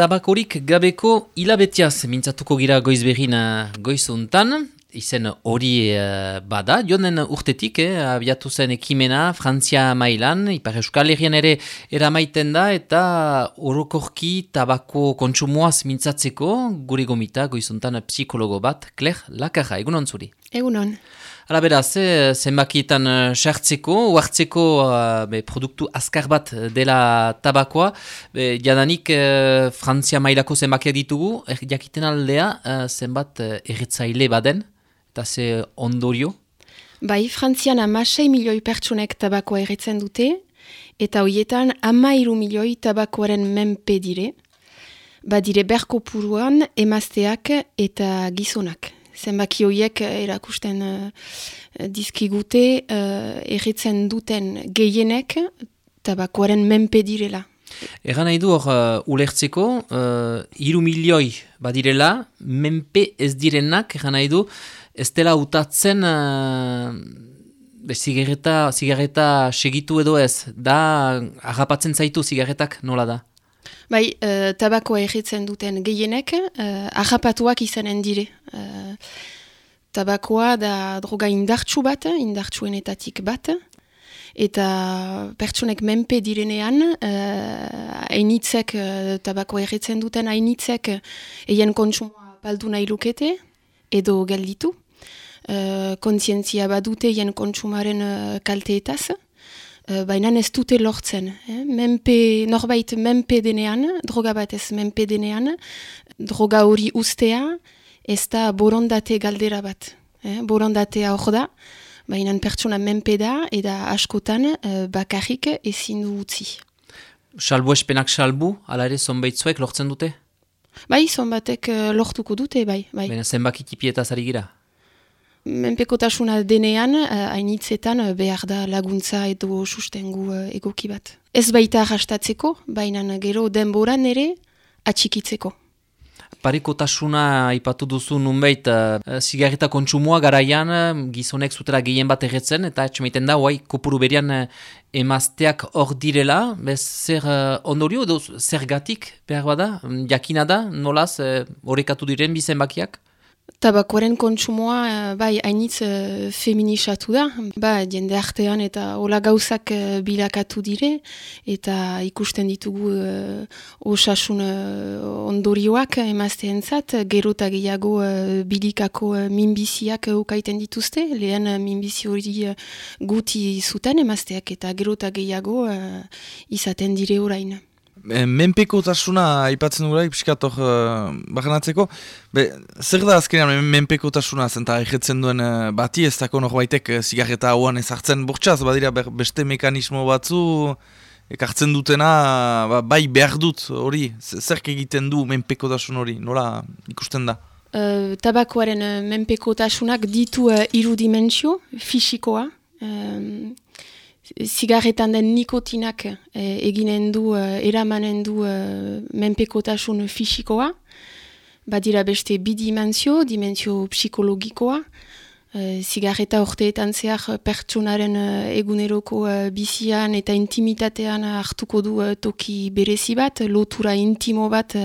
tabakorik gabeko hilabetiaz mintzatuko gira goizberin goizuntan, izen hori uh, bada, joan urtetik, eh, abiatu zen ekimena, Frantzia mailan, Ipar Euskal Herrian ere eramaiten da, eta orokorki tabako kontsumoaz mintzatzeko, gure gomita goizuntan psikologo bat, Claire Lakarra, egunon zuri? Egunon. Hala beraz, eh, zenbakietan uh, sartzeko, uartzeko uh, produktu azkar bat dela tabakoa. Be, jadanik uh, Frantzia mailako zenbakiak ditugu, er, jakiten aldea uh, zenbat erretzaile baden, eta ze ondorio? Bai, Frantzian amasei milioi pertsonek tabakoa erretzen dute, eta hoietan amairu milioi tabakoaren menpe dire. Ba dire berko puruan emazteak eta gizonak zenbaki horiek eh, erakusten uh, dizkigute uh, erritzen duten gehienek tabakoaren menpe direla. Egan nahi du hor uh, ulertzeko, uh, iru milioi badirela, menpe ez direnak, egan nahi du, ez dela utatzen uh, zigarreta segitu edo ez, da agapatzen zaitu zigarretak nola da? Bai, uh, tabakoa erritzen duten gehienek, uh, ahapatuak izanen dire. Uh, tabakoa da droga indartsu bat, indartsuenetatik bat, eta pertsonek menpe direnean, hainitzek, uh, tabakoa erritzen duten hainitzek, eien kontsumoa baldu nahi lukete, edo gelditu. Uh, kontzientzia badute eien kontsumaren uh, kalteetaz, Eh, baina ez dute lortzen. Eh? Menpe, norbait menpe denean, droga bat ez menpe denean, droga hori ustea, ez da borondate galdera bat. Eh? Borondatea hor da, baina pertsona menpe da, eta askotan eh, bakarrik ezin du utzi. Salbu espenak salbu, ala ere zonbaitzuek lortzen dute? Bai, zonbatek uh, lortuko dute, bai. bai. Baina zenbaki tipietaz ari gira? Menpekotasuna denean, uh, hainitzetan uh, behar da laguntza edo sustengu uh, egoki bat. Ez baita arrastatzeko, baina gero denboran ere atxikitzeko. Parekotasuna ipatu duzu nunbait, uh, zigarrita kontsumoa garaian gizonek zutera gehien bat erretzen, eta etxemeiten da, oai, kopuru berian uh, emazteak hor direla, bez zer uh, ondorio edo zer gatik behar bada, jakina da, nolaz, horrekatu uh, diren bizen bakiak? Tabakoaren kontsumoa eh, bai hainitz uh, feminisatu da, ba, jende artean eta hola gauzak uh, bilakatu dire eta ikusten ditugu uh, osasun uh, ondorioak emazteen zat, gero eta gehiago uh, bilikako uh, minbiziak ukaiten dituzte, lehen minbizi hori guti zuten emazteak eta gero eta gehiago izaten dire orain. Menpeko tasuna aipatzen dugula, ipskatok uh, be, zer da azkenean menpeko tasuna zenta egetzen duen uh, bati? Ez dako nok baitek uh, zigarreta hauan ezartzen bortxaz, badira beste mekanismo batzu ekartzen dutena, ba, bai behar dut hori, zer egiten du menpeko tasun hori, nola ikusten da? Uh, tabakoaren uh, menpeko tasunak ditu uh, iru dimensio, fisikoa, zigarretan den nikotinak eh, eginen du, eh, eramanen du eh, menpekotasun fisikoa, badira beste bi dimensio, dimensio psikologikoa, eh, zigarreta orteetan zehar pertsonaren eguneroko bizian eta intimitatean hartuko du toki berezi bat, lotura intimo bat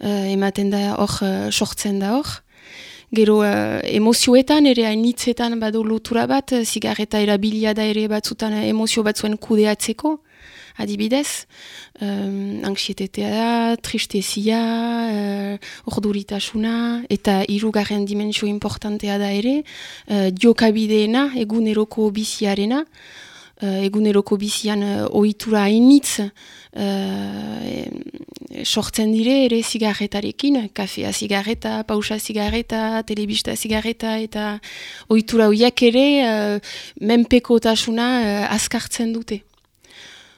ematen da hor, sortzen da hor. Gero uh, emozioetan ere hainitzetan badu lotura bat, eh, zigarreta erabilia da ere batzutan eh, emozio batzuen kudeatzeko, adibidez. Um, anxietetea da, tristezia, uh, orduritasuna, eta irugarren dimensio importantea da ere, uh, diokabideena, eguneroko biziarena, eguneroko bizian uh, ohitura hainitz uh, sortzen dire ere zigarretarekin, kafea zigarreta, pausa zigarreta, telebista zigarreta eta ohitura horiek ere uh, menpeko tasuna uh, azkartzen dute.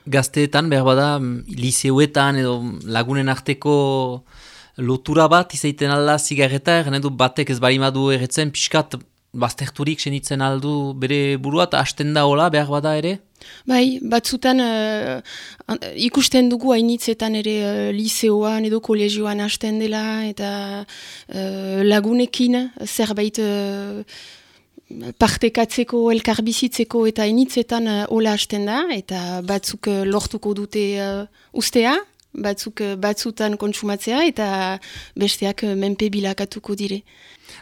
Gazteetan, behar bada, liseuetan edo lagunen arteko lotura bat izaiten alda zigarreta, edo batek ez barimadu erretzen pixkat bazterturik senitzen aldu bere burua eta hasten da hola behar bada ere? Bai, batzutan uh, ikusten dugu hainitzetan ere uh, liseoan edo kolegioan hasten dela eta uh, lagunekin zerbait uh, partekatzeko, elkarbizitzeko eta hainitzetan uh, hola hasten da eta batzuk uh, lortuko dute uh, ustea batzuk batzutan kontsumatzea eta besteak menpe bilakatuko dire.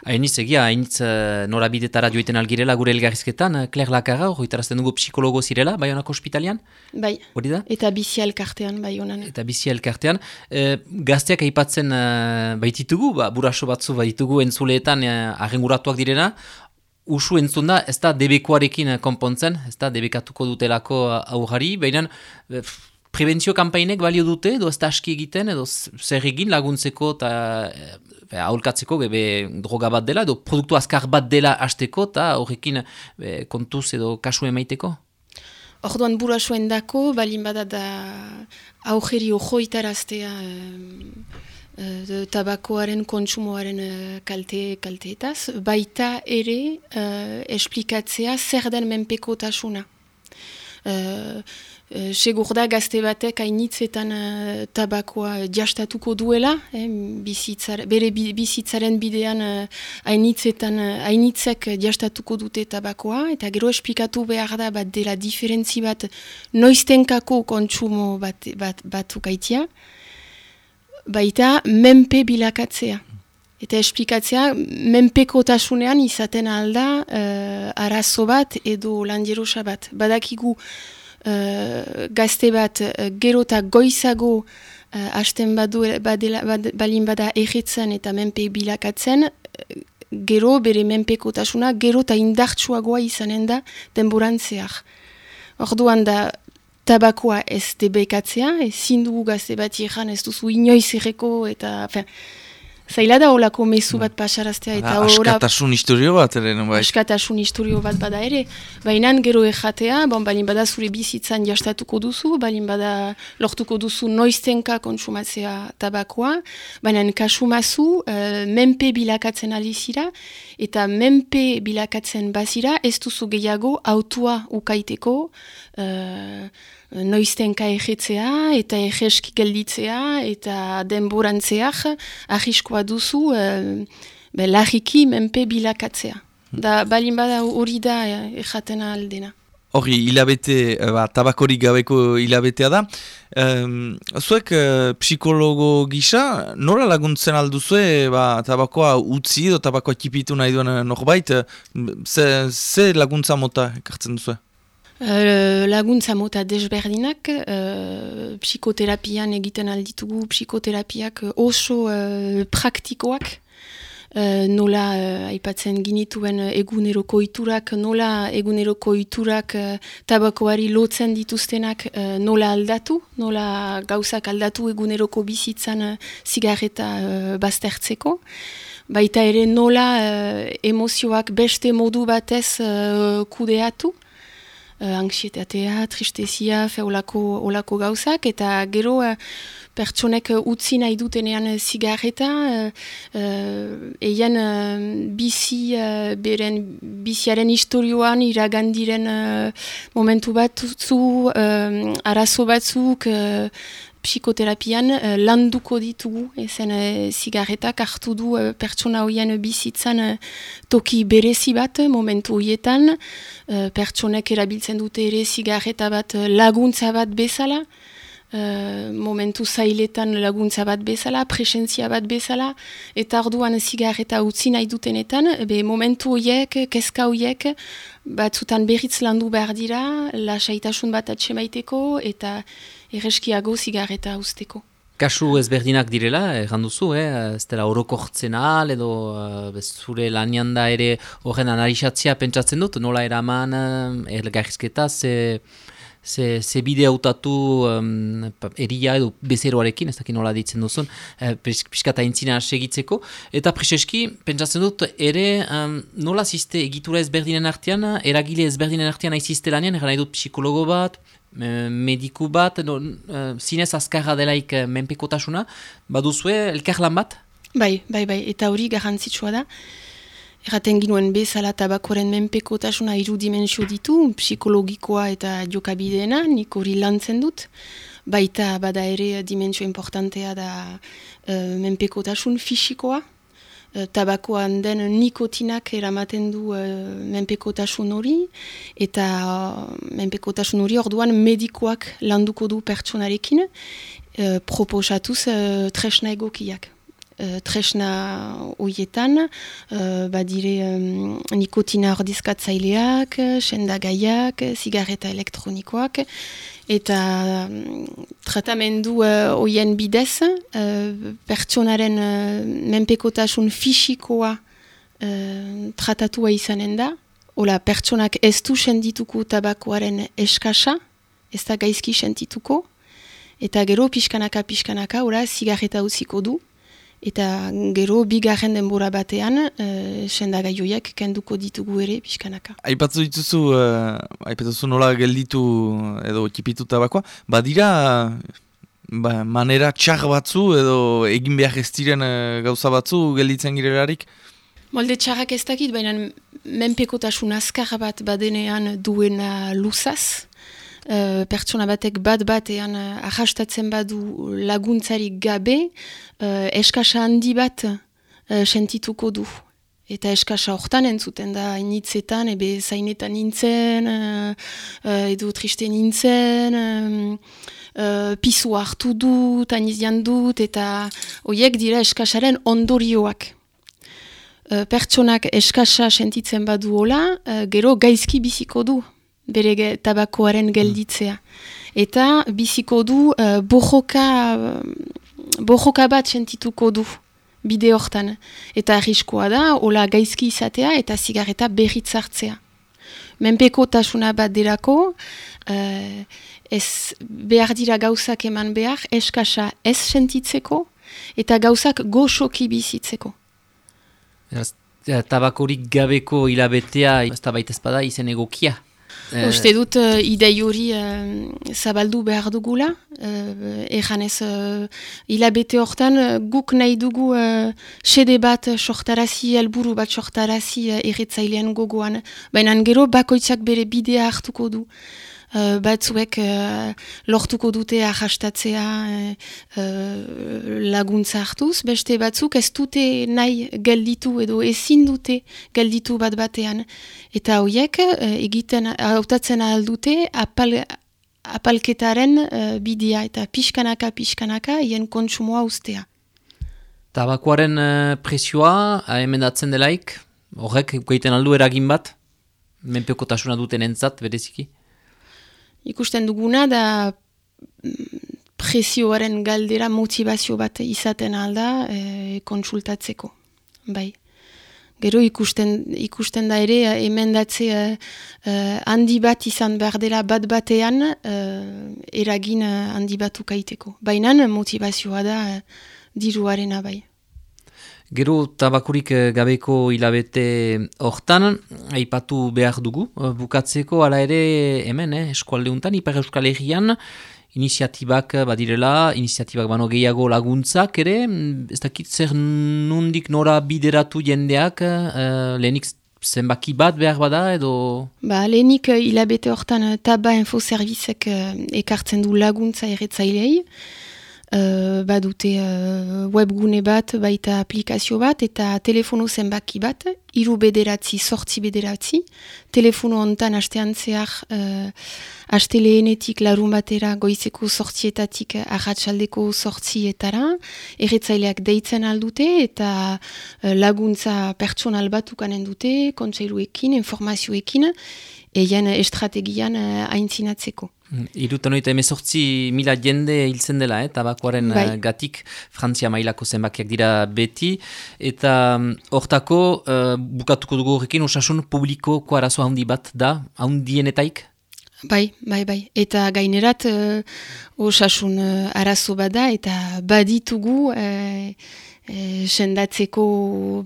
Hainitz egia, hainitz uh, norabidetara joiten algirela gure elgarrizketan, Claire Lakarra, hori tarazten dugu psikologo zirela, bai honako hospitalian? Bai, hori da? eta bizi elkartean, bai honan. Eta bizi elkartean. Uh, gazteak aipatzen uh, baititugu, ba, buraso batzu baitugu entzuleetan uh, arrenguratuak direna, usu entzun da, ez da debekoarekin konpontzen, ez da debekatuko dutelako aurrari, baina prebentzio kampainek balio dute, edo ez aski egiten, edo zer egin laguntzeko eta e, aholkatzeko bebe droga bat dela, edo produktu azkar bat dela hasteko eta horrekin kontuz edo kasu emaiteko? Orduan burasuen dako, balin bada da aurreri ojoitaraztea e, tabakoaren kontsumoaren kalte kalteetaz, baita ere esplikatzea zer den menpekotasuna. Uh, Uh, segur da gazte batek hainitzetan uh, tabakoa jastatuko duela, eh, bizitzar, bere bizitzaren bidean hainitzetan uh, hainitzek jastatuko dute tabakoa, eta gero esplikatu behar da bat dela diferentzi bat noiztenkako kontsumo bat, bat, batuk aitia, baita menpe bilakatzea. Eta esplikatzea, menpeko tasunean izaten alda uh, arazo bat edo landierosa bat. Badakigu uh, gazte bat gero eta goizago uh, hasten badu, badela, bad, balin bada egitzen eta menpe bilakatzen, gero bere menpeko tasuna gero eta indartsuagoa izanen da denborantzeak. Orduan da tabakoa ez debekatzea, ezin dugu gazte bat ikan ez duzu inoiz erreko eta... Zaila da olako mezu bat pasaraztea eta ora... Askatasun historio bat ere, bai? Askatasun historio bat bada ere. Baina gero ejatea, bon, balin bada zure bizitzan jastatuko duzu, balin bada lortuko duzu noiztenka kontsumatzea tabakoa, baina kasumazu uh, menpe bilakatzen alizira, eta menpe bilakatzen bazira ez duzu gehiago autua ukaiteko, uh, noiztenka egetzea eta egeski gelditzea eta denborantzeak ahiskoa duzu e, be, lagiki menpe bilakatzea. Da balin bada hori da ejaten aldena. Hori, hilabete, eh, ba, tabakorik gabeko hilabetea da. Um, zuek, uh, psikologo gisa, nora laguntzen alduzue ba, tabakoa utzi edo tabakoa kipitu nahi duen norbait, ze, ze laguntza mota ekartzen duzue? Uh, laguntza mota desberdinak, uh, psikoterapian egiten alditugu, psikoterapiak oso uh, praktikoak, uh, nola uh, aipatzen ginituen eguneroko iturak, nola eguneroko iturak uh, tabakoari lotzen dituztenak uh, nola aldatu, nola gauzak aldatu eguneroko bizitzan uh, zigarreta uh, baztertzeko. Baita ere nola uh, emozioak beste modu batez uh, kudeatu, uh, anxietatea, tristezia, fe olako, gauzak, eta gero uh, pertsonek utzi nahi dutenean zigarreta, uh, uh, eien bizi, uh, beren biziaren historioan iragandiren uh, momentu bat zu, uh, arazo batzuk, psikoterapian uh, landuko ditugu, ezen uh, zigarretak hartu du uh, pertsona hoien bizitzan uh, toki berezi bat momentu horietan, uh, pertsonek erabiltzen dute ere zigarreta bat laguntza bat bezala, Uh, momentu zailetan laguntza bat bezala, presentzia bat bezala, eta orduan zigarreta utzi nahi dutenetan, be momentu horiek, kezka horiek, batzutan berriz landu behar dira, lasaitasun bat atxemaiteko, eta erreskiago zigarreta usteko. Kasu ezberdinak direla, erran duzu, eh? ez dela orokortzen ahal, edo uh, zure lanian da ere horren analizatzea pentsatzen dut, nola eraman uh, ergarrizketa, ze, ze, ze bide hautatu um, eria edo bezeroarekin, ez dakit nola ditzen duzun, uh, piskata entzina segitzeko, eta preseski pentsatzen dut ere um, nola ziste egitura ezberdinen artean, eragile ezberdinen artean aizizte lanian, erran nahi dut psikologo bat, mediku bat, no, uh, zinez azkarra delaik uh, menpekotasuna, baduzue elkarlan bat? Bai, bai, bai, eta hori garrantzitsua da. Erraten ginuen bezala tabakoren menpekotasuna iru dimensio ditu, psikologikoa eta jokabideena, nik hori lantzen dut. Baita bada ere dimensio importantea da uh, menpekotasun fisikoa, Eh, tabakoan den nikotinak eramaten du uh, menpekotasun hori, eta uh, menpekotasun hori orduan medikoak landuko du pertsonarekin, proposatuz tresna egokiak. Tresna hoietan, badire um, nikotina ordizkatzaileak, sendagaiak, zigarreta elektronikoak, eta tratamendu hoien bidez, uh, pertsonaren uh, menpekotasun fisikoa uh, tratatua izanen da, Ola, pertsonak ez du sendituko tabakoaren eskasa, ez da gaizki sentituko, eta gero pixkanaka pixkanaka, ora, zigarreta utziko du, eta gero bigarren denbora batean, e, sendagaioiak kenduko ditugu ere pixkanaka. Aipatzu dituzu, uh, aipatzu nola gelditu edo kipitu tabakoa, badira ba, manera txar batzu edo egin behar ez diren uh, gauza batzu gelditzen girelarik? Molde txarrak ez dakit, baina menpekotasun azkar bat badenean duena luzaz. Uh, pertsona batek bat batean uh, ahastatzen badu laguntzarik gabe, uh, eskasa handi bat uh, sentituko du. Eta eskasa hortan entzuten da, initzetan, ebe zainetan nintzen, uh, uh, edo triste nintzen, uh, pisu hartu dut, anizian dut, eta hoiek dira eskasaren ondorioak. Eh, pertsonak eskasa sentitzen badu hola, uh, gero gaizki biziko du bere ge, tabakoaren mm. gelditzea. Eta biziko du uh, bojoka, bojoka bat sentituko du bide hortan. Eta arriskoa da, hola gaizki izatea eta zigarreta berriz hartzea. Menpeko tasuna bat derako, uh, ez behar dira gauzak eman behar, eskasa ez sentitzeko, eta gauzak goxoki bizitzeko. Tabakorik gabeko hilabetea, ez da baita espada, izen egokia. Eh, Uste dut, uh, idei hori uh, zabaldu behar dugula. Uh, Ejan ez, uh, hilabete hortan guk nahi dugu uh, sede bat sortarazi, helburu bat sortarazi uh, erretzailean gogoan. Baina gero bakoitzak bere bidea hartuko du. Uh, batzuek uh, lortuko dute ahastatzea uh, laguntza hartuz, beste batzuk ez dute nahi gelditu edo ezin dute gelditu bat batean. Eta horiek uh, egiten hautatzen aldute apal, apalketaren uh, bidea eta pixkanaka pixkanaka hien kontsumoa ustea. Tabakoaren uh, presioa emendatzen delaik, horrek gaiten aldu eragin bat, menpekotasuna duten entzat bereziki? Ikusten duguna da mm, presioaren galdera motivazio bat izaten alda e, konsultatzeko. Bai. Gero ikusten, ikusten da ere emendatze e, handi bat izan behar dela bat batean e, eragin handi bat ukaiteko. Baina motivazioa da e, diruarena bai. Gero tabakurik eh, gabeko hilabete hortan, aipatu behar dugu, eh, bukatzeko ala ere hemen, eh, eskualdeuntan, Ipar Euskal Herrian, iniziatibak badirela, iniziatibak bano gehiago laguntzak ere, mm, ez dakit zer nundik nora bideratu jendeak, uh, lehenik zenbaki bat behar bada edo... Ba, lehenik hilabete hortan taba infoservizek ekartzen du laguntza erretzailei, Uh, badute uh, webgune bat, baita aplikazio bat, eta telefono zenbaki bat, iru bederatzi, sortzi bederatzi. Telefono ontan astean zehar, uh, aste lehenetik larun batera goizeko sortzietatik ahatsaldeko sortzietara. Erretzaileak deitzen aldute eta uh, laguntza pertsonal bat ukanen dute, kontseiluekin, informazioekin, eien estrategian uh, aintzinatzeko. Irutan oita emezortzi mila jende hiltzen dela, eh, tabakoaren bai. Eh, gatik Frantzia mailako zenbakiak dira beti. Eta mm, hortako, uh, bukatuko dugu horrekin, osasun publikoko arazo handi bat da, handienetaik? Bai, bai, bai. Eta gainerat uh, osasun uh, arazo bada eta baditugu uh, sendatzeko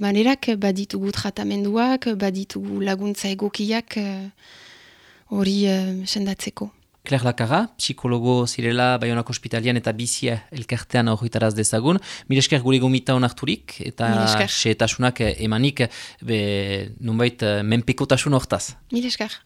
manerak, baditugu tratamenduak, baditugu laguntza egokiak hori uh, sendatzeko. Claire Lakarra, psikologo zirela Bayonako Hospitalian eta bizia elkartean horretaraz dezagun. Milesker gure gomita honarturik eta seetasunak emanik be, nunbait menpekotasun hortaz. Milesker.